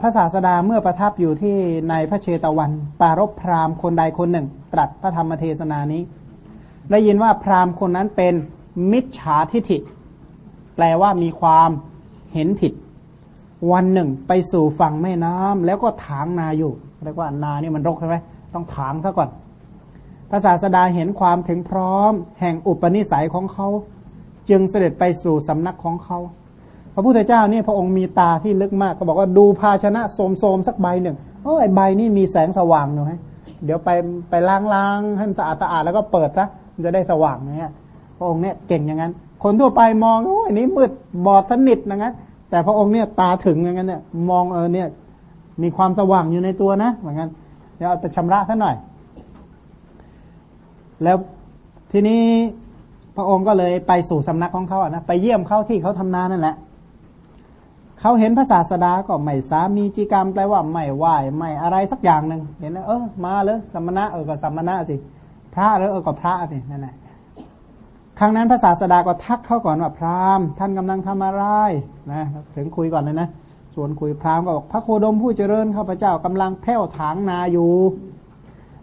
พระศาสดาเมื่อประทับอยู่ที่ในพระเชตวัน ปารบพราหมณ์คนใดคนหนึ่ง ตรัสพระธรรมเทศนานี้ ได้ยินว่าพราหมณ์คนนั้นเป็นมิจฉาทิฐิ แปลว่ามีความเห็นผิด วันหนึ่งไปสู่ฝั่งแม่น้ำแล้วก็ถางนาอยู่เรียกว่านานี่มันรกใช่ไหมต้องถางซะก่อนพระศาสดาเห็นความถึงพร้อม แห่งอุปนิสัยของเขา จึงเสด็จไปสู่สำนักของเขา พระพุทธเจ้าเนี่ยพระองค์มีตาที่ลึกมาก ก็บอกว่าดูภาชนะโสมๆสักใบหนึ่งโอ้ไอใบนี่มีแสงสว่างหน่อยเดี๋ยวไปไปล้างๆให้มันสะอาดสะอาดแล้วก็เปิดซะมันจะได้สว่างเนี่ยพระองค์เนี่ยเก่งอย่างนั้น คนทั่วไปมองโอ้ยนี้มืดบอดสนิทอย่างนั้นแต่พระองค์เนี่ยตาถึงอย่างนั้นเนี่ยมองเออเนี่ย มีความสว่างอยู่ในตัวนะเหมือนกันเดี๋ยวเอาไปชำระซะหน่อย แล้วทีนี้พระองค์ก็เลยไปสู่สำนักของเขาอะนะไปเยี่ยมเขาที่เขาทำนานั่นแหละ เขาเห็นพระศาสดาก็ไม่สามีจิกรรมแปลว่าไม่ไหวไม่อะไรสักอย่างหนึ่งเห็นนะเออมาเลยสมณะเออก็สมณะสิ พระแล้วเออก็พระสินั่นแหละครั้งนั้นพระศาสดาก็ทักเขาก่อนว่าพราหมณ์ท่านกำลังทำอะไรนะถึงคุยก่อนเลยนะชวนคุยพราหมณ์ก็บอกพระโคดมผู้เจริญข้าพเจ้ากำลังแผ่วถางนาอยู่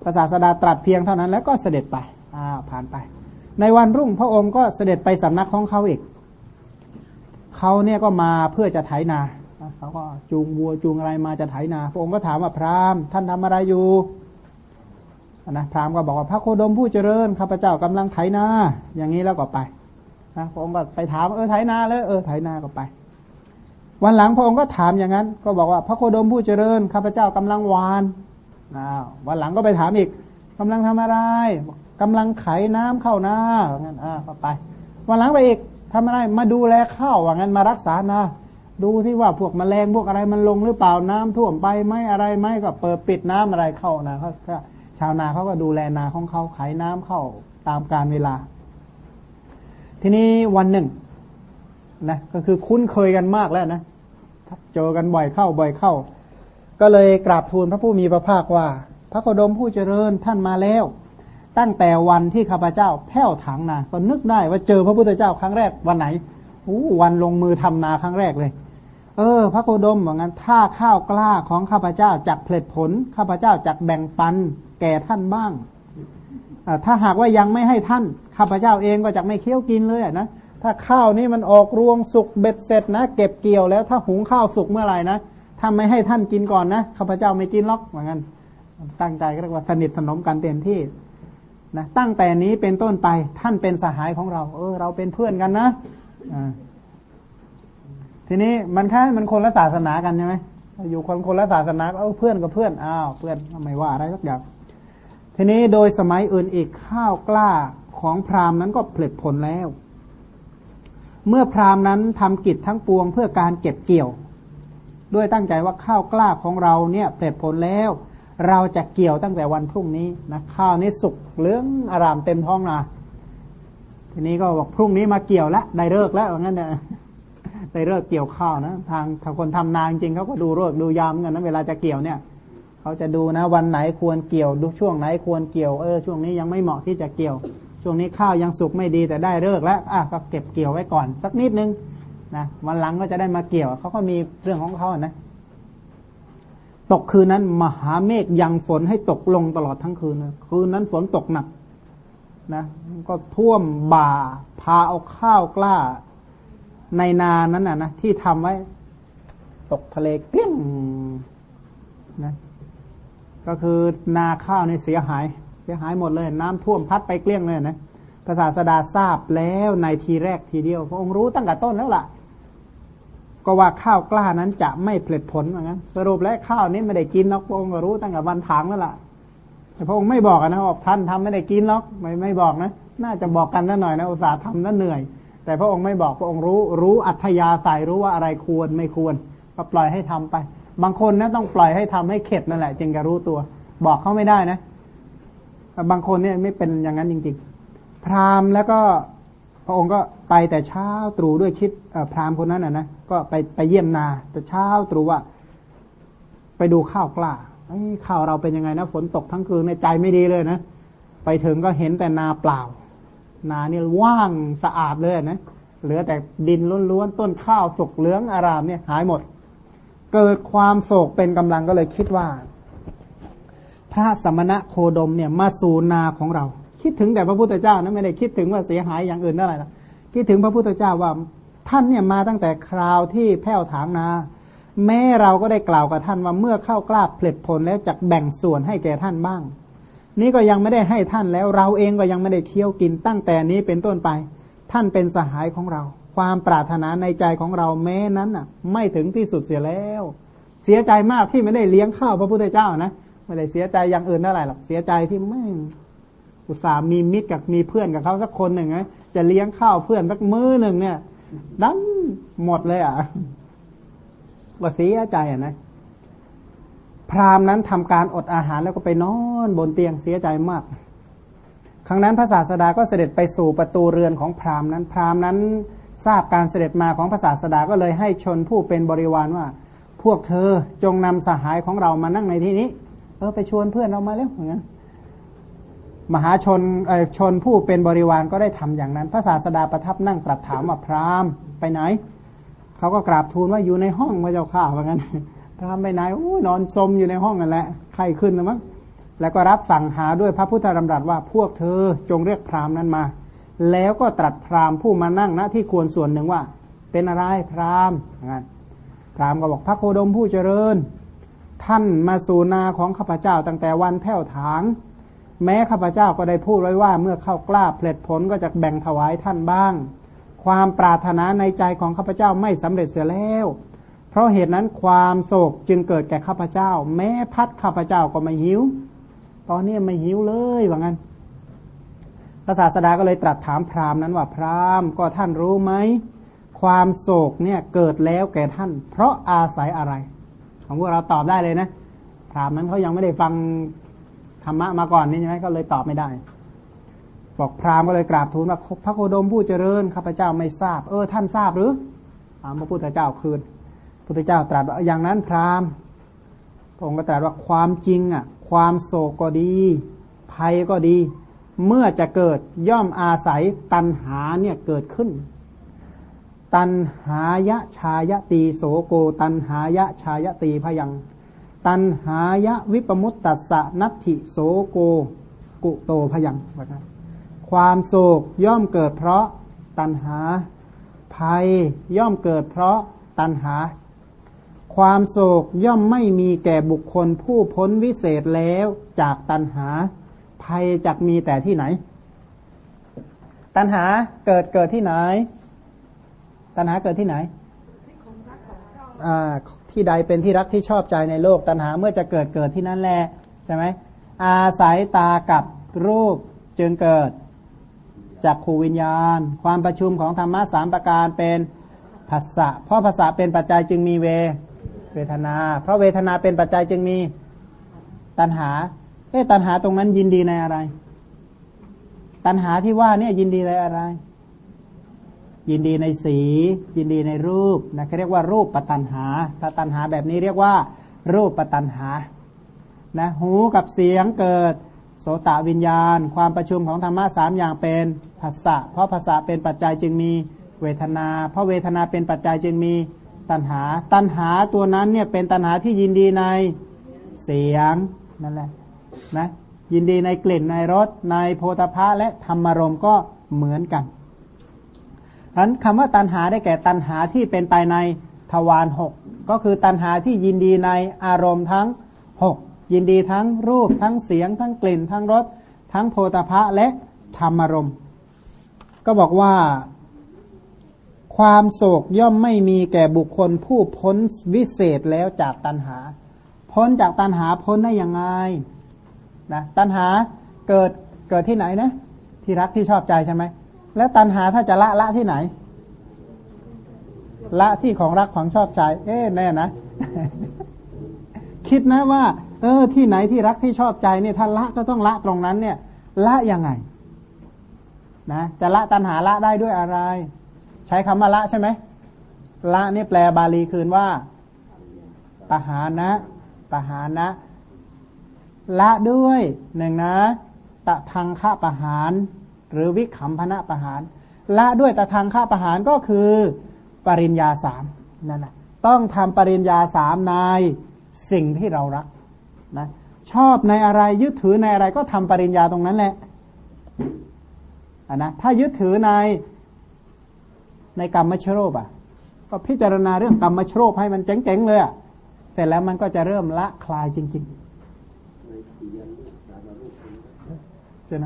พระศาสดาตรัสเพียงเท่านั้นแล้วก็เสด็จไปอ้าวผ่านไป ในวันรุ่งพระองค์ก็เสด็จไปสำนักของเขาอีก เขาเนี่ยก็มาเพื่อจะไถนาเขาก็จูงวัวจูงอะไรมาจะไถนา พระองค์ก็ถามว่าพราหมณ์ท่านทำอะไรอยู่นะพราหมณ์ก็บอกว่าพระโคดมผู้เจริญข้าพเจ้ากำลังไถนา อย่างนี้แล้วก็ไปนะพระองค์ก็ไปถามเออไถนาเลยเออไถนาก็ไป วันหลังพระองค์ก็ถามอย่างนั้น ก็บอกว่าพระโคดมผู้เจริญข้าพเจ้ากำลังวานวันหลังก็ไปถามอีกกำลังทำอะไรกำลังไขน้ำเข้านาว่างนั้นอ่าก็ไป วันหลังไปอีก ทำอะไรมาดูแลข้าวว่างั้นมารักษานาดูที่ว่าพวกมแมลงพวกอะไรมันลงหรือเปล่าน้ำท่วมไปไหมอะไรไหมก็เปิดปิดน้ำอะไรเข้านะเขาชาวนาเขาก็ดูแลนาของเขาไขน้ำเข้าตามการเวลา ทีนี้วันหนึ่งนะก็คือคุ้นเคยกันมากแล้วนะเจอกันบ่อยเข้าบ่อยเข้า ก็เลยกราบทูลพระผู้มีพระภาคว่า พระโคดมผู้เจริญท่านมาแล้ว ตั้งแต่วันที่ข้าพเจ้าแผ่วถางนา ก็นึกได้ว่าเจอพระพุทธเจ้าครั้งแรกวันไหนอู้วันลงมือทำนาครั้งแรกเลย เออ พระโคดมบอกงั้นถ้าข้าวกล้าของข้าพเจ้าจักผลิตผล ข้าพเจ้าจักแบ่งปันแก่ท่านบ้างถ้าหากว่ายังไม่ให้ท่าน ข้าพเจ้าเองก็จะไม่เคี้ยวกินเลยนะ ถ้าข้าวนี่มันออกรวงสุกเบ็ดเสร็จนะ เก็บเกี่ยวแล้วถ้าหุงข้าวสุกเมื่อไหร่นะถ้าไม่ให้ท่านกินก่อนนะข้าพเจ้าไม่กินล็อกเหมือนกันตั้งใจก็เรียกว่าสนิทสนมกันเต็มที่ นะตั้งแต่นี้เป็นต้นไปท่านเป็นสหายของเรา เออ เราเป็นเพื่อนกันนะอ่าทีนี้มันแค่มันคนละศาสนากันใช่ไหมอยู่คนคนละศาสนาเออเพื่อนกับเพื่อนอ้าวเพื่อนไม่ว่าอะไรสักอย่างทีนี้โดยสมัยอื่นอีกข้าวกล้าของพราหมณ์นั้นก็ผลิตผลแล้ว เมื่อพราหมณ์นั้นทำกิจทั้งปวงเพื่อการเก็บเกี่ยว ด้วยตั้งใจว่าข้าวกล้าของเราเนี่ยเปลิดผลแล้ว เราจะเกี่ยวตั้งแต่วันพรุ่งนี้นะข้าวนี้สุกเหลืองอารามเต็มท้องนาทีนี้ก็บอกพรุ่งนี้มาเกี่ยวแล้วได้เลิกแล้วงั้นเนี่ยได้เลิกเกี่ยวข้าวนะทางทางคนทำนาจริงเขาก็ดูเลิกดูยามกันนะเวลาจะเกี่ยวเนี่ยเขาจะดูนะ วันไหนควรเกี่ยวดูช่วงไหนควรเกี่ยวเออช่วงนี้ยังไม่เหมาะที่จะเกี่ยว ช่วงนี้ข้าวยังสุกไม่ดีแต่ได้เลิกแล้วอะก็เก็บเกี่ยวไว้ก่อน สักนิดนึงนะวันหลังก็จะได้มาเกี่ยวเขาก็มีเรื่องของเขานะ ตกคืนนั้น มหาเมฆยังฝนให้ตกลงตลอดทั้งคืนคืนนั้นฝนตกหนักนะก็ท่วมบ่า พาเอาข้าวกล้า ในนานั้นนะนะที่ทำไว้ ตกทะเลเกลี้ยงนะก็คือนาข้าวในเสียหาย เสียหายหมดเลย น้ำท่วมพัดไปเกลี้ยงเลยนะภาษาสดาทราบแล้วในทีแรกทีเดียว พระองค์รู้ตั้งแต่ต้นแล้วล่ะ ก็ว่าข้าวกล้านั้นจะไม่ผลิตผลเหมือนกันสรุปแล้วข้าวนี้ไม่ได้กินนกพระองค์ก็รู้ตั้งแต่วันถางแล้วล่ะ แต่พระองค์ไม่บอกนะบอกท่านทำไม่ได้กินหรอกไม่ไม่บอกนะ น่าจะบอกกันนั่นหน่อยนะอุตส่าห์ทำนั่นเหนื่อย แต่พระองค์ไม่บอกพระองค์รู้รู้อัธยาศัยรู้ว่าอะไรควรไม่ควรก็ปล่อยให้ทำไป บางคนนะต้องปล่อยให้ทำให้เข็ดนั่นแหละจึงจะรู้ตัว บอกเขาไม่ได้นะบางคนเนี่ยไม่เป็นอย่างนั้นจริง ๆ พราหมณ์แล้วก็ ระองค์ก็ไปแต่เช้าตรู่ด้วยคิดพราหมณ์คนนั้นนะนะก็ไปไปเยี่ยมนา แต่เช้าตรู่ว่า ไปดูข้าวกล้าข้าวเราเป็นยังไงนะ ฝนตกทั้งคืนในใจไม่ดีเลยนะไปถึงก็เห็นแต่นาเปล่า นาเนี่ยว่างสะอาดเลยนะเหลือแต่ดินล้วนๆต้นข้าวสุกเหลืองอารามเนี่ยหายหมด เกิดความโศกเป็นกำลังก็เลยคิดว่า พระสมณะโคดมเนี่ยมาสู่นาของเรา คิดถึงแต่พระพุทธเจ้านะไม่ได้คิดถึงว่าเสียหายอย่างอื่นเท่าไหร่ละคิดถึงพระพุทธเจ้าว่าท่านเนี่ยมาตั้งแต่คราวที่แผ้วถางนา แม้เราก็ได้กล่าวกับท่านว่าเมื่อเข้ากล้าผลิตผลแล้วจะแบ่งส่วนให้แก่ท่านบ้าง นี่ก็ยังไม่ได้ให้ท่านแล้วเราเองก็ยังไม่ได้เคี้ยวกินตั้งแต่นี้เป็นต้นไป ท่านเป็นสหายของเรา ความปรารถนาในใจของเราแม้นั้นอะ ไม่ถึงที่สุดเสียแล้ว เสียใจมากที่ไม่ได้เลี้ยงข้าวพระพุทธเจ้านะไม่ได้เสียใจอย่างอื่นเท่าไหร่หรอกเสียใจที่ไม่ อุตส่าห์มีมิตรกับมีเพื่อนกับเขาสักคนหนึ่งนะจะเลี้ยงข้าวเพื่อนสักมื้อหนึ่งเนี่ยดันหมดเลยอะว่าเสียใจอะนะ พราหมณ์นั้นทำการอดอาหารแล้วก็ไปนอนบนเตียงเสียใจมาก ครั้งนั้นพระศาสดาก็เสด็จไปสู่ประตูเรือนของพราหมณ์นั้น พราหมณ์นั้นทราบการเสด็จมาของพระศาสดาก็เลยให้ชนผู้เป็นบริวารว่า พวกเธอจงนำสหายของเรามานั่งในที่นี้ เออไปชวนเพื่อนเรามาแล้วอย่างนั้น มหาชนชนผู้เป็นบริวารก็ได้ทำอย่างนั้น พระศาสดาประทับนั่งตรัสถามว่าพราหมณ์ไปไหน เขาก็กราบทูลว่าอยู่ในห้องพระเจ้าข้าว่างั้น พราหมณ์ไปไหนโอ้นอนสมอยู่ในห้องนั่นแหละไข้ขึ้นแล้วมั้งแล้วก็รับสั่งหาด้วยพระพุทธดำรัสว่าพวกเธอจงเรียกพราหมณ์นั้นมา แล้วก็ตรัสพราหมณ์ผู้มานั่งณที่ควรส่วนหนึ่งว่า เป็นอะไรพราหมณ์งั้นพราหมณ์ก็บอกพระโคดมผู้เจริญ ท่านมาสู่นาของข้าพเจ้าตั้งแต่วันแผ่วถาง แม้ข้าพเจ้าก็ได้พูดไว้ว่า เมื่อเข้ากล้าเผลิตผลก็จะแบ่งถวายท่านบ้าง ความปรารถนาในใจของข้าพเจ้าไม่สำเร็จเสียแล้ว เพราะเหตุนั้นความโศกจึงเกิดแก่ข้าพเจ้า แม้พัดข้าพเจ้าก็ไม่หิว ตอนนี้ไม่หิวเลยว่างั้นพระศาสดาก็เลยตรัสถามพราหมณ์นั้นว่าพราหมณ์ก็ท่านรู้ไหมความโศกเนี่ยเกิดแล้วแก่ท่าน เพราะอาศัยอะไร ของพวกเราตอบได้เลยนะพราหมณ์นั้นเขายังไม่ได้ฟัง รรมะมาก่อนนี่ใช่ไหมก็เลยตอบไม่ได้ บอกพราหมณ์ก็เลยกราบทูลว่าพระโคดมผู้เจริญข้าพเจ้าไม่ทราบ เออท่านทราบหรือถามพระพุทธเจ้าคืนพุทธเจ้าตรัสว่าอย่างนั้นพราหมณ์พระองค์ก็ตรัสว่าความจริงอะ ความโศกก็ดี ภัยก็ดี เมื่อจะเกิดย่อมอาศัยตัณหาเนี่ยเกิดขึ้น ตัณหายะชายตีโสโก ตัณหายะชายตีพยัง ตันหายะวิปมุตตัสสะนัตถิโสโกกุโตพยังว่าความโศกย่อมเกิดเพราะตันหา ภัยย่อมเกิดเพราะตันหา ความโศกย่อมไม่มีแก่บุคคลผู้พ้นวิเศษแล้วจากตันหา ภัยจักมีแต่ที่ไหน ตันหาเกิดเกิดที่ไหน ตันหาเกิดที่ไหนอ่า ที่ใดเป็นที่รักที่ชอบใจในโลกตัณหาเมื่อจะเกิดเกิดที่นั่นแหละใช่ไหมอาศัยตากับรูปจึงเกิดจากขูวิญญาณ ความประชุมของธรรมะสามประการเป็นภาษะเพราะภาษาเป็นปัจจัยจึงมีเวเวทนา เพราะเวทนาเป็นปัจจัยจึงมีตัณหาเอ๊ตัณหาตรงนั้นยินดีในอะไร ตัณหาที่ว่าเนี่ยยินดีในอะไร ยินดีในสี ยินดีในรูปนะเขาเรียกว่ารูปปัตันหาถ้าตันหาแบบนี้เรียกว่า รูปปัตันหานะหูกับเสียงเกิดโสตวิญญาณ ความประชุมของธรรมะสามอย่างเป็นภาษะเพราะภาษาเป็นปัจจัยจึงมีเวทนา เพราะเวทนาเป็นปัจจัยจึงมีตัณหา ตัณหาตัวนั้นเนี่ยเป็นตัณหาที่ยินดีในเสียงนั่นแหละนะยินดีในกลิ่นในรสในโพธภะและธรรมรมก็เหมือนกัน นั้นคำว่าตัณหาได้แก่ตัณหาที่เป็นไปในทวารหกก็คือตัณหาที่ยินดีในอารมณ์ทั้งหกยินดีทั้งรูปทั้งเสียง ทั้งกลิ่น ทั้งรสทั้งโพธพะและธรรมารมณ์ ก็บอกว่า ความโศกย่อมไม่มีแก่บุคคลผู้พ้นวิเศษแล้วจากตัณหา พ้นจากตัณหาพ้นได้ยังไงนะตัณหาเกิดเกิดที่ไหนนะ ที่รักที่ชอบใจใช่ไหม แล้วตัณหาถ้าจะละละที่ไหน ละที่ของรักของชอบใจ เอ๊แน่นะ คิดนะว่า เออ ที่ไหนที่รักที่ชอบใจเนี่ยถ้าละก็ต้องละตรงนั้น เนี่ย ละยังไง นะจะละตัณหาละได้ด้วยอะไร ใช้คำว่าละใช่ไหมละนี่แปลบาลีคืนว่าปหานะปหานะ ละด้วยหนึ่งนะตะทางฆ่าปหาร หรือวิขำพนะประหาร ละด้วยตะทางฆ่าประหารก็คือปริญญาสามนั่นแหละต้องทำปริญญาสามในสิ่งที่เรารักนะชอบในอะไรยึดถือในอะไรก็ทำปริญญาตรงนั้นแหละะนะถ้ายึดถือในในกรรมชโรบอะ ก็พิจารณาเรื่องกรรมชโรบให้มันเจ๋งๆเลยอะเสร็จแล้วมันก็จะเริ่มละคลายจริงๆใช่ไหม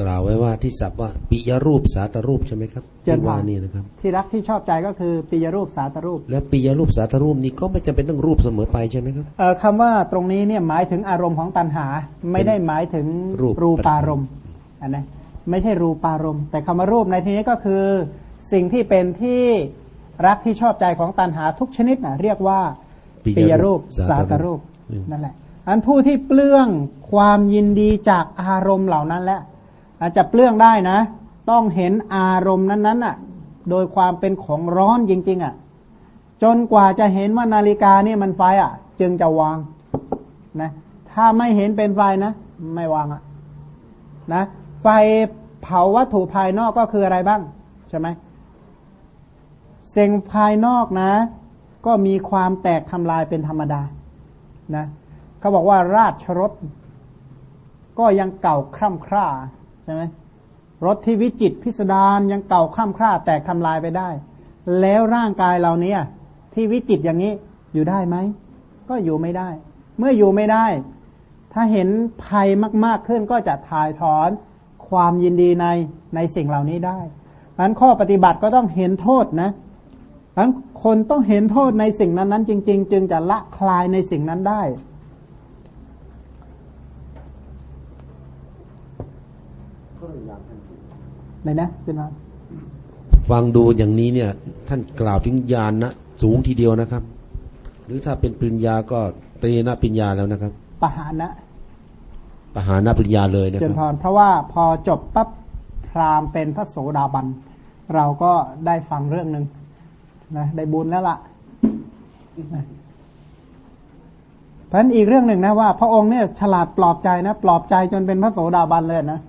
กล่าวไว้ว่าที่ศัพท์ว่าปิยรูปสาตรูปใช่ไหมครับที่ว่านี่นะครับ ที่รักที่ชอบใจก็คือปิยรูปสาตรูป และปิยรูปสาตรูปนี้ก็ไม่จำเป็นต้องรูปเสมอไปใช่ไหมครับเอ่อคำว่าตรงนี้เนี่ยหมายถึงอารมณ์ของตัณหา ไม่ได้หมายถึงรูปารมณ์อันนะไม่ใช่รูปารมณ์ แต่คำว่ารูปในที่นี้ก็คือ สิ่งที่เป็นที่รักที่ชอบใจของตัณหาทุกชนิดนะเรียกว่าปิยรูปสาตรูปนั่นแหละอันผู้ที่เปลื้องความยินดีจากอารมณ์เหล่านั้นและ อาจจะเปลื้องได้นะ ต้องเห็นอารมณ์นั้นๆอะ โดยความเป็นของร้อนจริง ๆ อะ จนกว่าจะเห็นว่านาฬิกานี่มันไฟอะ จึงจะวางนะ ถ้าไม่เห็นเป็นไฟนะ ไม่วางอะนะ ไฟเผาวัตถุภายนอกก็คืออะไรบ้าง ใช่ไหมสิ่งภายนอกนะ ก็มีความแตกทำลายเป็นธรรมดานะเขาบอกว่าราชรถ ก็ยังเก่าคร่ำคร่า ช่ไหมรถที่วิจิตพิสดารยังเก่าข้ามคร่าแตกทำลายไปได้ แล้วร่างกายเราเนี่ยที่วิจิตอย่างนี้อยู่ได้ไหม ก็อยู่ไม่ได้ เมื่ออยู่ไม่ได้ ถ้าเห็นภัยมาก ๆขึ้นก็จะถ่ายถอนความยินดีในในสิ่งเหล่านี้ได้ดังนั้นข้อปฏิบัติก็ต้องเห็นโทษนะดังนั้นคนต้องเห็นโทษในสิ่งนั้นๆ จริง ๆ จึงจะละคลายในสิ่งนั้นได้ ไหนนะเจนานฟังดูอย่างนี้เนี่ย ท่านกล่าวถึงญาณนะสูงทีเดียวนะครับ หรือถ้าเป็นปริญญาก็เตนะปริญญาแล้วนะครับปหานะปหานะปริญญาเลยนะครับเจนพรเพราะว่าพอจบปั๊บพรามเป็นพระโสดาบัน เราก็ได้ฟังเรื่องหนึ่งนะได้บุญแล้วละ่ะเพราะนั้นอีกเรื่องหนึ่งนะว่า พระองค์เนี่ยฉลาดปลอบใจนะ ปลอบใจจนเป็นพระโสดาบันเลยนะ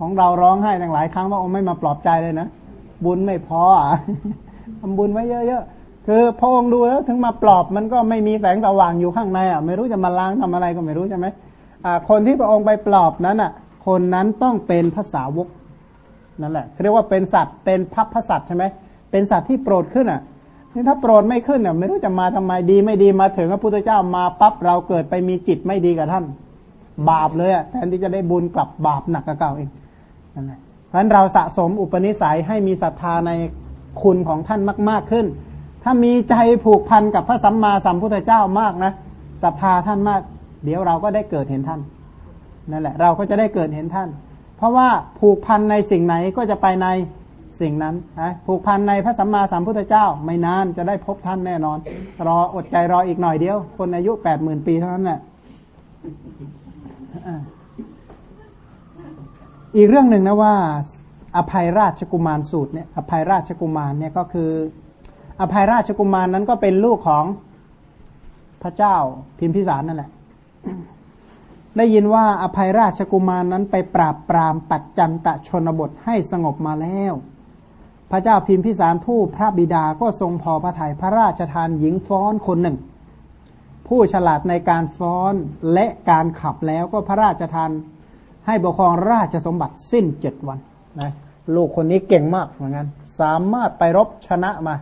ของเราร้องไห้ตั้งหลายครั้งว่าองค์ไม่มาปลอบใจเลยนะ บุญไม่พออะทำบุญไว้เยอะๆคือพระองค์ดูแล้วถึงมาปลอบมันก็ไม่มีแสงสว่างอยู่ข้างในอะไม่รู้จะมาล้างทำอะไรก็ไม่รู้ใช่ไหมอ่าคนที่พระองค์ไปปลอบนั้นอะ คนนั้นต้องเป็นภาษาวกนั่นแหละเรียกว่าเป็นสัตว์เป็นพัพพสัตว์ใช่ไหมเป็นสัตว์ที่โปรดขึ้นอะนี่ถ้าโปรดไม่ขึ้นอะไม่รู้จะมาทำไมดีไม่ดีมาถึงพระพุทธเจ้ามาปั๊บเราเกิดไปมีจิตไม่ดีกับท่าน บาปเลยอะแทนที่จะได้บุญกลับบาปหนักกว่าเก่าเอง นั่นแหละเพราะฉะนั้นเราสะสมอุปนิสัยให้มีศรัทธาในคุณของท่านมาก ๆขึ้น ถ้ามีใจผูกพันกับพระสัมมาสัมพุทธเจ้ามากนะศรัทธาท่านมาก เดี๋ยวเราก็ได้เกิดเห็นท่านนั่นแหละ เราก็จะได้เกิดเห็นท่าน เพราะว่าผูกพันในสิ่งไหนก็จะไปในสิ่งนั้นนะผูกพันในพระสัมมาสัมพุทธเจ้า ไม่นานจะได้พบท่านแน่นอน รออดใจรออีกหน่อยเดียว คนอายุแปดหมื่นปีเท่านั้นแหละ อีกเรื่องหนึ่งนะว่า อภัยราชกุมารสูตรเนี่ยอภัยราชกุมารเนี่ยก็คือ อภัยราชกุมารนั้นก็เป็นลูกของพระเจ้าพิมพิสารนั่นแหละ ได้ยินว่าอภัยราชกุมารนั้นไปปราบปรามปัจจันตะชนบทให้สงบมาแล้ว พระเจ้าพิมพิสารผู้พระบิดาก็ทรงพอพระทยัยพระราชทานหญิงฟ้อนคนหนึ่ง ผู้ฉลาดในการฟ้อนและการขับแล้วก็พระราชทาน ให้ปกครองราชสมบัติสิ้นเจ็ดวันนะลูกคนนี้เก่งมากเหมือนกันสามารถไปรบชนะมา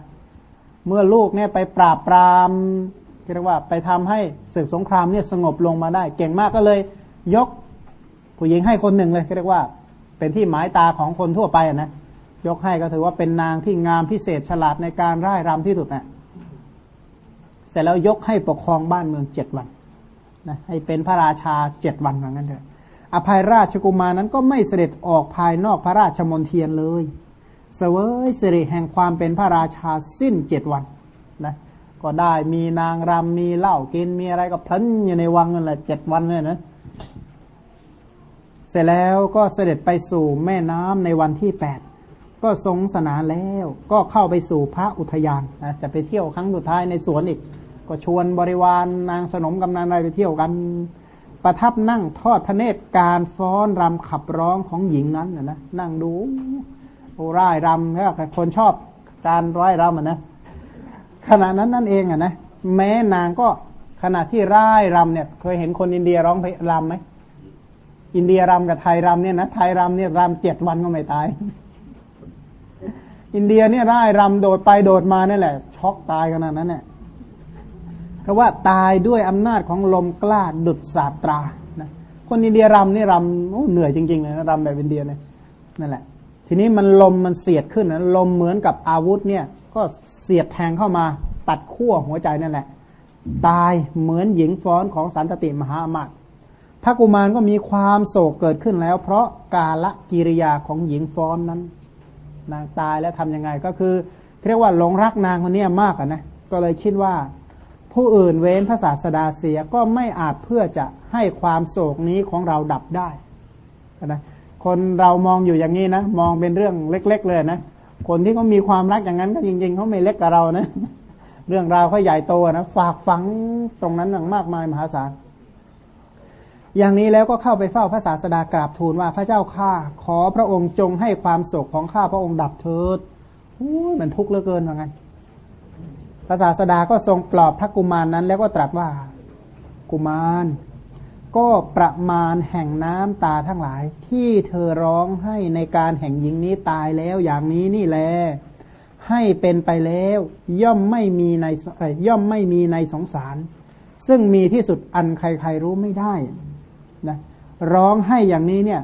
เมื่อลูกเนี่ยไปปราบปรามเรียกว่า ไปทำให้ศึกสงครามเนี่ยสงบลงมาได้ เก่งมากก็เลย ยกผู้หญิงให้คนหนึ่งเลยเรียกว่า เป็นที่หมายตาของคนทั่วไปนะยกให้ก็ถือว่าเป็นนางที่งามพิเศษฉลาดในการร่ายรำที่สุดนะเสร็จแล้วยกให้ปกครองบ้านเมืองเจ็ดวันนะให้เป็นพระราชาเจ็ดวันเหมือนกันเถอะ อภัยราชกุมารนั้นก็ไม่เสด็จออกภายนอกพระราชมณฑียนเลยเสวยสิริแห่งความเป็นพระราชาสิ้นเจ็ดวันนะก็ได้มีนางรำมีเหล้ากินมีอะไรก็พลันอยู่ในวังนั่นแหละเจ็ดวันเลยนะเสร็จแล้วก็เสด็จไปสู่แม่น้ำในวันที่แปดก็ทรงสนานแล้วก็เข้าไปสู่พระอุทยานนะจะไปเที่ยวครั้งสุดท้ายในสวนอีก ก็ชวนบริวารนางสนมกำนันอะไรไปเที่ยวกัน ประทับนั่งทอดพระเนตรการฟ้อนรำขับร้องของหญิงนั้นนะนะนั่งดูโอ้ร่ายรำแล้วคนชอบการร้อยรำอะนะขณะนั้นนั่นเองอะนะแม้นางก็ขณะที่ร่ายรำเนี่ย เคยเห็นคนอินเดียร้องเพลงรำไหมอินเดียรำกับไทยรำเนี่ยนะไทยรำเนี่ยรำเจ็ดวันก็ไม่ตาย อินเดียเนี่ยร่ายรำโดดไปโดดมานี่แหละ ช็อกตายขนาดนั้นเนี่ย ก็ว่าตายด้วยอำนาจของลมกล้าดุดสาตรานะคนอินเดียรำนี่รำเหนื่อยจริงๆเลยนะรำแบบอินเดียเนี่ยนั่นแหละ ทีนี้มันลมมันเสียดขึ้นนะลมเหมือนกับอาวุธเนี่ยก็เสียดแทงเข้ามาตัดขั้วหัวใจนั่นแหละ ตายเหมือนหญิงฟ้อนของสันตติมหาอมาตย์พระกุมารก็มีความโศกเกิดขึ้นแล้ว เพราะกาละกิริยาของหญิงฟ้อนนั้น นางตายแล้วทํำยังไงก็คือเรียกว่าหลงรักนางคนนี้มากนะก็เลยคิดว่า ผู้อื่นเว้นพระศาสดาเสียก็ไม่อาจเพื่อจะให้ความโศกนี้ของเราดับได้นะคนเรามองอยู่อย่างนี้นะ มองเป็นเรื่องเล็ก ๆ เลยนะ คนที่เขามีความรักอย่างนั้นก็จริง ๆเขาไม่เล็กกับเรานะ เรื่องราวเขาใหญ่โตนะฝากฝังตรงนั้นอย่างมากมายมหาศาลอย่างนี้แล้วก็เข้าไปเฝ้าพระศาสดากราบทูลว่าพระเจ้าข้าขอพระองค์จงให้ความโศกของข้าพระองค์ดับเถิดมันทุกข์เหลือเกินเหมือนกัน พระศาสดาก็ทรงปลอบพระกุมารนนั้น แล้วก็ตรัสว่ากุมาร ก็ประมาณแห่งน้ำตาทั้งหลาย ที่เธอร้องให้ในการแห่งหญิงนี้ตายแล้วอย่างนี้นี่แล ให้เป็นไปแล้ว ย่อมไม่มีในย่อมไม่มีในสงสาร ซึ่งมีที่สุดอันใครๆรู้ไม่ได้นะร้องให้อย่างนี้เนี่ย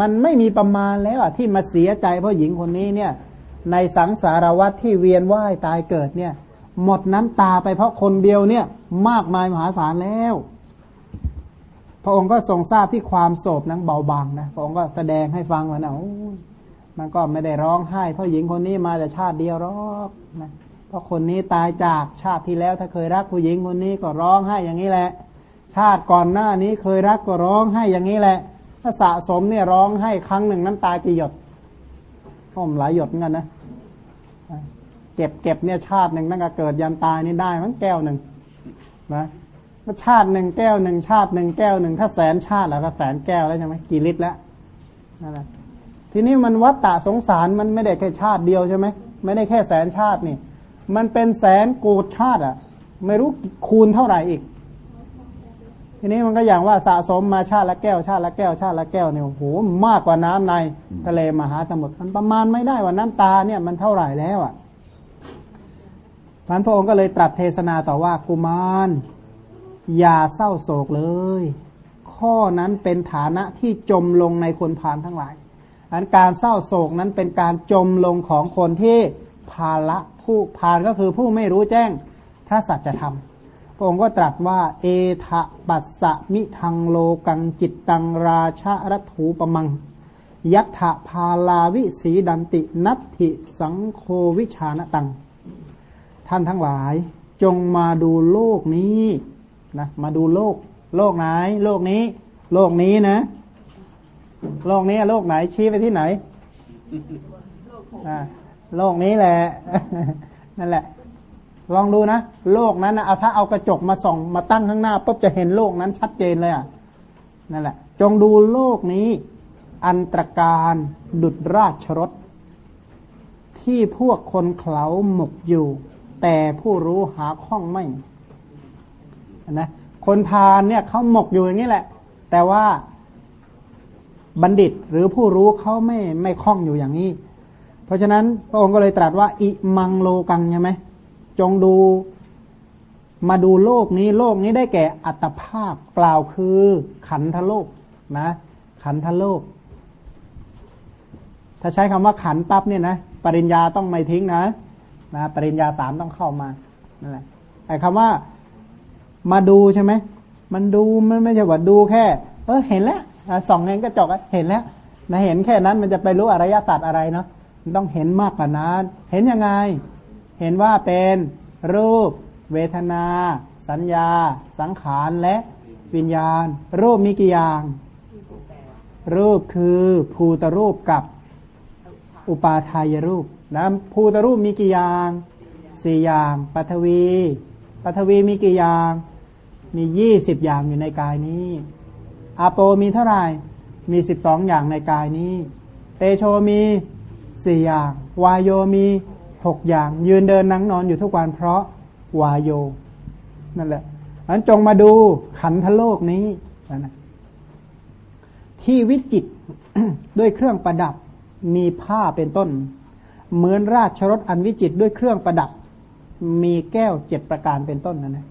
มันไม่มีประมาณแล้วที่มาเสียใจเพราะหญิงคนนี้เนี่ย ในสังสารวัฏที่เวียนว่ายตายเกิดเนี่ย หมดน้ำตาไปเพราะคนเดียวเนี่ย มากมายมหาศาลแล้ว พระองค์ก็ทรงทราบที่ความโศกนั้นเบาบางนะพระองค์ก็แสดงให้ฟังว่านะมันก็ไม่ได้ร้องไห้เพราะหญิงคนนี้มาแต่ชาติเดียวหรอกนะเพราะคนนี้ตายจากชาติที่แล้ว ถ้าเคยรักผู้หญิงคนนี้ก็ร้องไห้อย่างนี้แหละ ชาติก่อนหน้านี้เคยรักก็ร้องให้อย่างนี้แหละ ถ้าสะสมเนี่ยร้องให้ครั้งหนึ่งน้ำตากี่หยด พ่มหลายหยดเหมือนกันนะเก็บเก็บเนี่ยชาติหนึ่งตั้งแต่เกิดยันตายนี่ได้มั้งแก้วหนึ่งนะชาติหนึ่งแก้วหนึ่งชาติหนึ่งแก้วหนึ่งถ้าแสนชาติแล้วก็แสนแก้วแล้วใช่ไหมกี่ลิตรแล้วนั่นแหละทีนี้มันวัตตะสงสารมันไม่ได้แค่ชาติเดียวใช่ไหมไม่ได้แค่แสนชาตินี่ มันเป็นแสนโกดชาติอะ ไม่รู้คูณเท่าไหร่อีก ทีนี้มันก็อย่างว่าสะสมมาชาติละแก้วชาติละแก้วชาติละแก้วเนี่ยโอ้โหมากกว่าน้ำในทะเลมหาสมุทรมันประมาณไม่ได้ว่าน้ำตาเนี่ยมันเท่าไหร่แล้วอะท่านพระองค์ก็เลยตรัสเทศนาต่อว่ากุมารอย่าเศร้าโศกเลย ข้อนั้นเป็นฐานะที่จมลงในคนพานทั้งหลายอันการเศร้าโศกนั้นเป็นการจมลงของคนที่ภาละผู้พานก็คือผู้ไม่รู้แจ้งพระสัจธรรม พระองค์ก็ตรัสว่า เอทะปัสสะมิทังโลกังจิตตังราชารัถูปมัง ยัตถะพาลาวิสีดันตินัตถิสังโควิชานตัง ท่านทั้งหลาย จงมาดูโลกนี้นะมาดูโลก โลกไหน โลกนี้ โลกนี้นะ โลกนี้ โลกไหนชี้ไปที่ไหนโลกนี้แหละนั่นแหละ ลองดูนะ โลกนั้นนะเอาถ้าเอากระจกมาส่องมาตั้งข้างหน้าปุ๊บจะเห็นโลกนั้นชัดเจนเลยอะนั่นแหละ จงดูโลกนี้ อันตรการดุดราชรถ ที่พวกคนเขาหมกอยู่ แต่ผู้รู้หาข้องไม่นะคนพาลเนี่ยเขาหมกอยู่อย่างนี้แหละ แต่ว่าบัณฑิตหรือผู้รู้เขาไม่ไม่คล้องอยู่อย่างนี้ เพราะฉะนั้นพระองค์ก็เลยตรัสว่า อิมังโลกังใช่ไหม จงดูมาดูโลกนี้โลกนี้ได้แก่อัตภาพกล่าวคือ ขันธโลกนะ ขันธโลก ถ้าใช้คำว่าขันปั๊บเนี่ยนะปริญญาต้องไม่ทิ้งนะนะปริญญาสามต้องเข้ามานั่นแหละไอ้คำว่ามาดูใช่ไหมมันดูมันไม่ใช่ว่าดูแค่ เออเห็นแล้วส่องเองก็จกเห็นแล้วนะเห็นแค่นั้นมันจะไปรู้อริยสัจอะไรเนาะมันต้องเห็นมากกว่านั้นเห็นยังไง เห็นว่าเป็นรูป เวทนา สัญญา สังขารและวิญญาณ รูปมีกี่อย่าง รูปคือภูตรูปกับอุปาทายรูปนะภูตรูปมีกี่อย่างสี่อย่างปัทวีปัทวีมีกี่อย่างมียี่สิบอย่างอยู่ในกายนี้ อาโปมีเท่าไหร่มีสิบสองอย่างในกายนี้ เตโชมีสี่อย่าง วายโยมี หกอย่าง ยืนเดินนั่งนอนอยู่ทุกวันเพราะวายโย นั่นแหละอันจงมาดูขันธโลกนี้นะที่วิจิตด้วยเครื่องประดับมีผ้าเป็นต้น เหมือนราชรถอันวิจิตด้วยเครื่องประดับ มีแก้วเจ็ดประการเป็นต้นนะนะ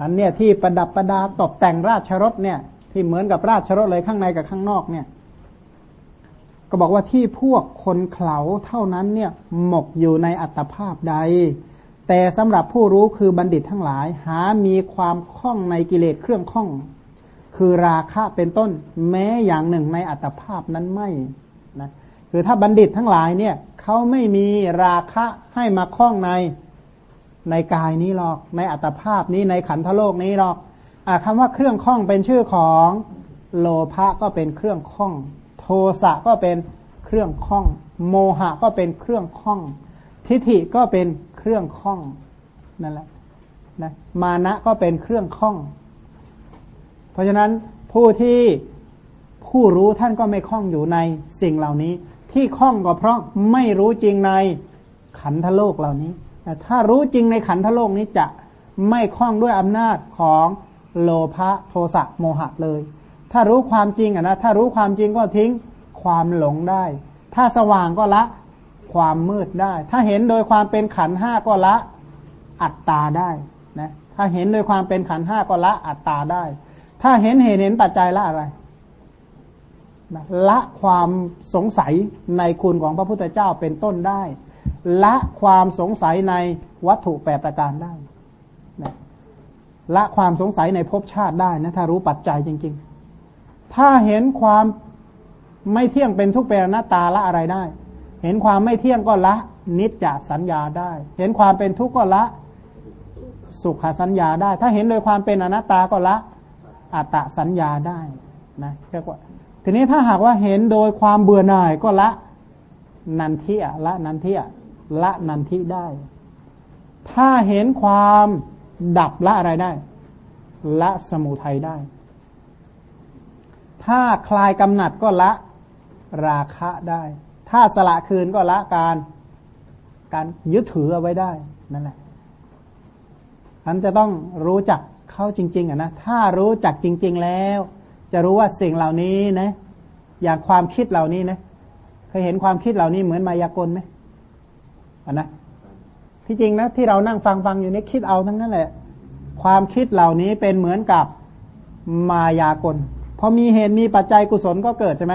อันเนี้ยที่ประดับประดาตกแต่งราชรถเนี่ย ที่เหมือนกับราชรถเลยข้างในกับข้างนอกเนี่ย ก็บอกว่าที่พวกคนเขาเท่านั้นเนี่ยหมกอยู่ในอัตภาพใด แต่สำหรับผู้รู้คือบัณฑิตทั้งหลาย หามีความคล่องในกิเลสเครื่องคล่อง คือราคะเป็นต้นแม้อย่างหนึ่งในอัตภาพนั้นไม่นะคือถ้าบัณฑิตทั้งหลายเนี่ยเขาไม่มีราคะให้มาคล้องในในกายนี้หรอก ในอัตภาพนี้ในขันธโลกนี้หรอกอคำว่าเครื่องคล้องเป็นชื่อของโลภะก็เป็นเครื่องคล้อง สะก็เป็นเครื่องคล้อง โมหะก็เป็นเครื่องคล้อง ทิฏฐิก็เป็นเครื่องคล้องนั่นแหละนะมานะก็เป็นเครื่องคล้อง เพราะฉะนั้นผู้ที่ผู้รู้ท่านก็ไม่คล้องอยู่ในสิ่งเหล่านี้ ที่คล้องก็เพราะไม่รู้จริงในขันธโลกเหล่านี้แต่ถ้ารู้จริงในขันธโลกนี้จะไม่คล้องด้วยอำนาจของโลภะโทสะโมหะเลย ถ้ารู้ความจริงอะนะถ้ารู้ความจริงก็ทิ้งความหลงได้ ถ้าสว่างก็ละความมืดได้ ถ้าเห็นโดยความเป็นขันห้าก็ละอัตตาได้นะถ้าเห็นโดยความเป็นขันห้าก็ละอัตตาได้ ถ้าเห็นเห็นเห็นปัจจัยละอะไรละความสงสัยในคุณของพระพุทธเจ้าเป็นต้นได้ ละความสงสัยในวัตถุแปดประการได้นะละความสงสัยในภพชาติได้นะถ้ารู้ปัจจัยจริง ๆ ถ้าเห็นความไม่เที่ยงเป็นทุกเป็นอนัตตาละอะไรได้ เห็นความไม่เที่ยงก็ละ นิจจสัญญาได้ เห็นความเป็นทุกข์ก็ละ สุขสัญญาได้ ถ้าเห็นโดยความเป็นอนัตตาก็ละอัตตสัญญาได้นะเรียกว่าทีนี้ถ้าหากว่าเห็นโดยความเบื่อหน่ายก็ละนันทิอะละนันทิอะละนันทิได้ ถ้าเห็นความดับละอะไรได้ ละสมุทัยได้ ถ้าคลายกำหนัดก็ละราคะได้ ถ้าสละคืนก็ละการการยึดถือเอาไว้ได้นั่นแหละอันจะต้องรู้จักเข้าจริง ๆอะนะ ถ้ารู้จักจริง ๆแล้ว จะรู้ว่าสิ่งเหล่านี้นะ อย่างความคิดเหล่านี้นะ เคยเห็นความคิดเหล่านี้เหมือนมายากลไหมอันนะ ที่จริงนะที่เรานั่งฟังฟังอยู่นี่คิดเอาทั้งนั้นแหละ ความคิดเหล่านี้เป็นเหมือนกับมายากล พอมีเหตุมีปัจจัยกุศลก็เกิดใช่ไหม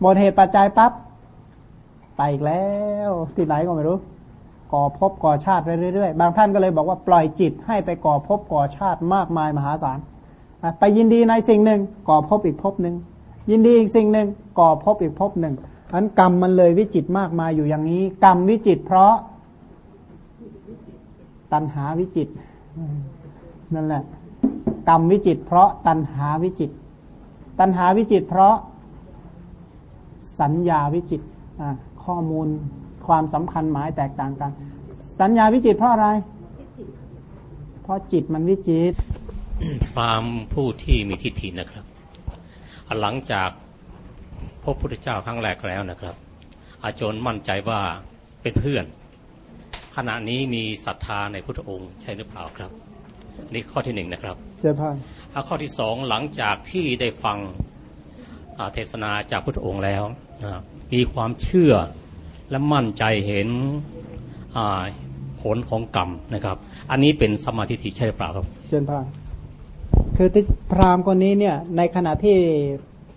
หมดเหตุปัจจัยปั๊บไปอีกแล้วที่ไหนก็ไม่รู้ ก่อภพก่อชาติเรื่อยๆบางท่านก็เลยบอกว่าปล่อยจิตให้ไปก่อภพก่อชาติมากมายมหาศาลไปยินดีในสิ่งหนึ่งก่อพบอีกพบหนึ่งยินดีอีกสิ่งหนึ่งก่อพบอีกพบหนึ่งอันกรรมมันเลยวิจิตมากมายอยู่อย่างนี้ กรรมวิจิตเพราะตัณหาวิจิตนั่นแหละ กรรมวิจิตเพราะตัณหาวิจิต ตัณหาวิจิต เพราะสัญญาวิจิตข้อมูลความสำคัญหมายแตกต่างกัน สัญญาวิจิตเพราะอะไร เพราะจิตมันวิจิตพรามผู้ที่มีทิฏฐินะครับ หลังจากพบพุทธเจ้าครั้งแรกแล้วนะครับ อาจารย์มั่นใจว่าเป็นเพื่อน ขณะนี้มีศรัทธาในพุทธองค์ใช่หรือเปล่าครับ นี่ข้อที่หนึ่งนะครับ เจ้าพ่อข้อที่สองหลังจากที่ได้ฟังเทศนาจากพุทธองค์แล้วมีความเชื่อและมั่นใจเห็นผลของกรรมนะครับ อันนี้เป็นสมาธิใช่หรือเปล่าครับ เจนพานคือพราหมณ์คนนี้เนี่ย ในขณะที่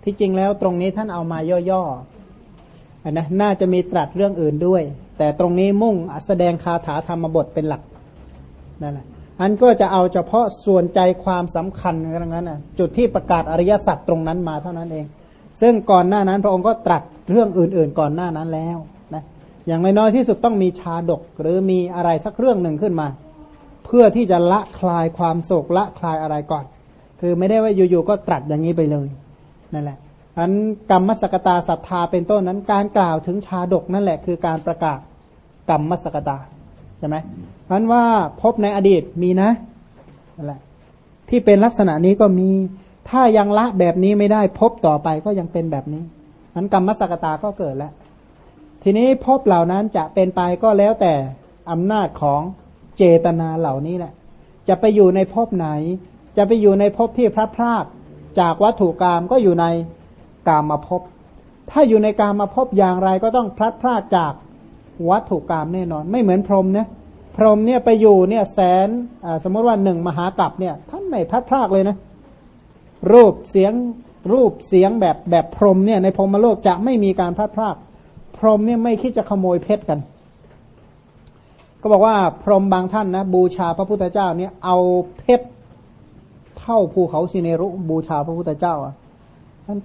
ที่จริงแล้วตรงนี้ท่านเอามาย่อๆนนะน่าจะมีตรัสเรื่องอื่นด้วย แต่ตรงนี้มุ่งแสดงคาถาธรรมบทเป็นหลักนั่นแหละ อันก็จะเอาเฉพาะส่วนใจความสำคัญนั้นนะจุดที่ประกาศอริยสัจตรงนั้นมาเท่านั้นเอง ซึ่งก่อนหน้านั้นพระองค์ก็ตรัสเรื่องอื่น ๆ ก่อนหน้านั้นแล้วนะอย่างน้อยๆที่สุดต้องมีชาดก หรือมีอะไรสักเรื่องหนึ่งขึ้นมา เพื่อที่จะละคลายความโศกละคลายอะไรก่อน คือไม่ได้ว่าอยู่ๆก็ตรัสอย่างนี้ไปเลยนั่นแหละอันกรรมสกตาศรัทธาเป็นต้นนั้นการกล่าวถึงชาดกนั่นแหละคือการประกาศกรรมมสกตา ใช่ไหมเพราะว่าพบในอดีตมีนะนั่นแหละที่เป็นลักษณะนี้ก็มี ถ้ายังละแบบนี้ไม่ได้พบต่อไปก็ยังเป็นแบบนี้นั้นกรรมมสกตาก็เกิดแล้ว ทีนี้พบเหล่านั้นจะเป็นไปก็แล้วแต่อำนาจของเจตนาเหล่านี้แหละ จะไปอยู่ในภพไหน จะไปอยู่ในภพที่พระพรากจากวัตถุกรรมก็อยู่ในกามมาภพถ้าอยู่ในกามมาภพอย่างไรก็ต้องพลัดพรากจาก วัตถุกรรมแน่นอน ไม่เหมือนพรหมเนี่ยพรหมเนี่ยไปอยู่เนี่ยแสนสมมติว่าหนึ่งมหากรัปเนี่ยท่านไม่พลัดพรากเลยนะ รูปเสียงรูปเสียงแบบแบบพรหมเนี่ยในพรหมโลกจะไม่มีการพลัดพรากพรหมเนี่ยไม่คิดจะขโมยเพชรกัน ก็บอกว่าพรหมบางท่านนะบูชาพระพุทธเจ้าเนี่ยเอาเพชรเท่าภูเขาสิเนรุบูชาพระพุทธเจ้าอะ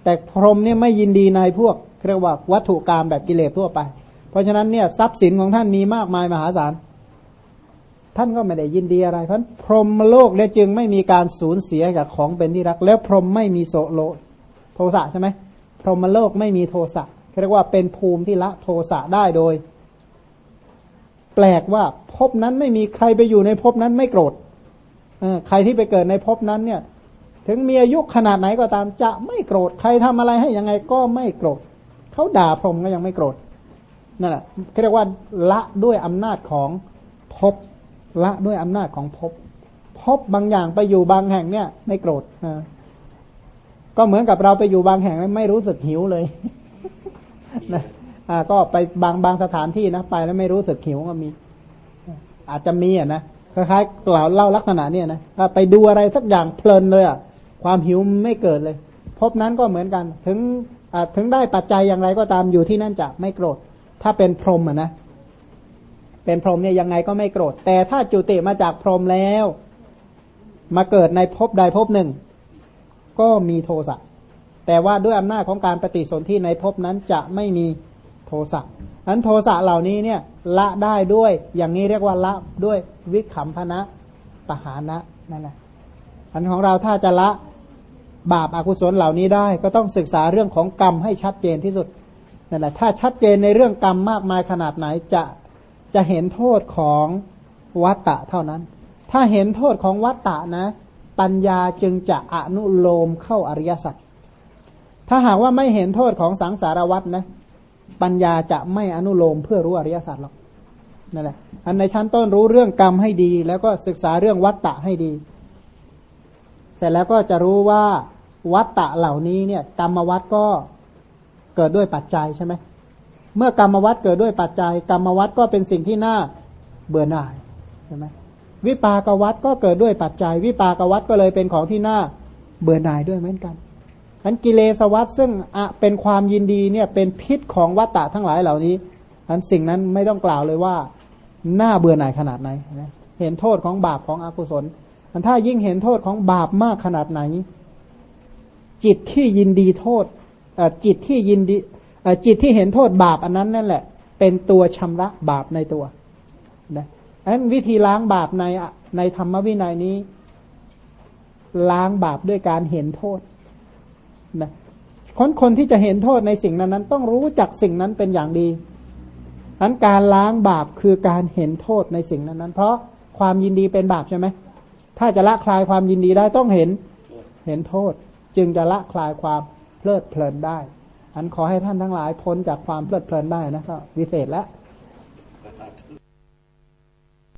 แต่พรหมเนี่ยไม่ยินดีในพวกเรียกว่าวัตถุกรรมแบบกิเลสทั่วไป เพราะฉะนั้นเนี่ยทรัพย์สินของท่านมีมากมายมหาศาล ท่านก็ไม่ได้ยินดีอะไร เพราะพรหมโลกเนี่ยจึงไม่มีการสูญเสียจากของเป็นที่รัก แล้วพรหมไม่มีโสโลโทสะใช่ไหมพรหมโลกไม่มีโทสะเรียกว่าเป็นภูมิที่ละโทสะได้โดย แปลกว่าภพนั้นไม่มีใครไปอยู่ในภพนั้นไม่โกรธใครที่ไปเกิดในภพนั้นเนี่ย ถึงมีอายุขนาดไหนก็ตามจะไม่โกรธ ใครทำอะไรให้ยังไงก็ไม่โกรธเขาด่าพรหมก็ยังไม่โกรธ นั่นแหละเรียกว่าละด้วยอำนาจของภพละด้วยอำนาจของภพภพบางอย่างไปอยู่บางแห่งเนี่ย ไม่โกรธก็เหมือนกับเราไปอยู่บางแห่งไม่รู้สึกหิวเลยนะอ่าก็ไปบางบางสถานที่นะไปแล้วไม่รู้สึกหิวก็มี อาจจะมีอะนะคล้ายๆกล่าวเล่าลักษณะเนี่ยนะไปดูอะไรสักอย่างเพลินเลยอะความหิวไม่เกิดเลยพบนั้นก็เหมือนกัน ถึงถึงได้ปัจจัยอย่างไรก็ตามอยู่ที่นั่นจะไม่โกรธ ถ้าเป็นพรหมอะนะ เป็นพรหมเนี่ยยังไงก็ไม่โกรธ แต่ถ้าจุติมาจากพรหมแล้ว มาเกิดในภพใดภพหนึ่ง ก็มีโทสะ แต่ว่าด้วยอำนาจของการปฏิสนธิในภพนั้นจะไม่มีโทสะนั้นโทสะเหล่านี้เนี่ยละได้ด้วย อย่างนี้เรียกว่าละด้วยวิขำพนะปหานะนั่นแหละอันของเราถ้าจะละบาปอากุศลเหล่านี้ได้ ก็ต้องศึกษาเรื่องของกรรมให้ชัดเจนที่สุด นั่นแหละถ้าชัดเจนในเรื่องกรรมมากมายขนาดไหนจะจะเห็นโทษของวัตตะเท่านั้น ถ้าเห็นโทษของวัตตะนะ ปัญญาจึงจะอนุโลมเข้าอริยสัจถ้าหากว่าไม่เห็นโทษของสังสารวัตนะปัญญาจะไม่อนุโลมเพื่อรู้อริยสัจหรอกนั่นแหละอันในชั้นต้นรู้เรื่องกรรมให้ดี แล้วก็ศึกษาเรื่องวัตตะให้ดี เสร็จแล้วก็จะรู้ว่าวัตตะเหล่านี้เนี่ยกรรมวัตก็ เกิดด้วยปัจจัยใช่ไหมเมื่อกรรมวัตเกิดด้วยปัจจัย กรรมวัตก็เป็นสิ่งที่น่าเบื่อหน่ายใช่ไหมวิปากวัตก็เกิดด้วยปัจจัย วิปากวัตก็เลยเป็นของที่น่าเบื่อหน่ายด้วยเหมือนกันอันกิเลสวัตซึ่งเป็นความยินดีเนี่ยเป็นพิษของวัตตะทั้งหลายเหล่านี้อันสิ่งนั้นไม่ต้องกล่าวเลยว่าน่าเบื่อหน่ายขนาดไหนเห็นโทษของบาปของอกุศลมันถ้ายิ่งเห็นโทษของบาปมากขนาดไหน จิตที่ยินดีโทษ จิตที่ยินดีจิตที่เห็นโทษบาปอันนั้นนั่นแหละ เป็นตัวชำระบาปในตัวนะอันวิธีล้างบาปในในธรรมวินัยนี้ ล้างบาปด้วยการเห็นโทษนะคนคนที่จะเห็นโทษในสิ่งนั้นนั้น ต้องรู้จักสิ่งนั้นเป็นอย่างดีอันการล้างบาปคือการเห็นโทษในสิ่งนั้นนั้น เพราะความยินดีเป็นบาปใช่ไหมถ้าจะละคลายความยินดีได้ต้องเห็นเห็นโทษ จึงจะละคลายความ เพลิดเพลินได้ อันขอให้ท่านทั้งหลายพ้นจากความเพลิดเพลินได้นะก็วิเศษแล้ว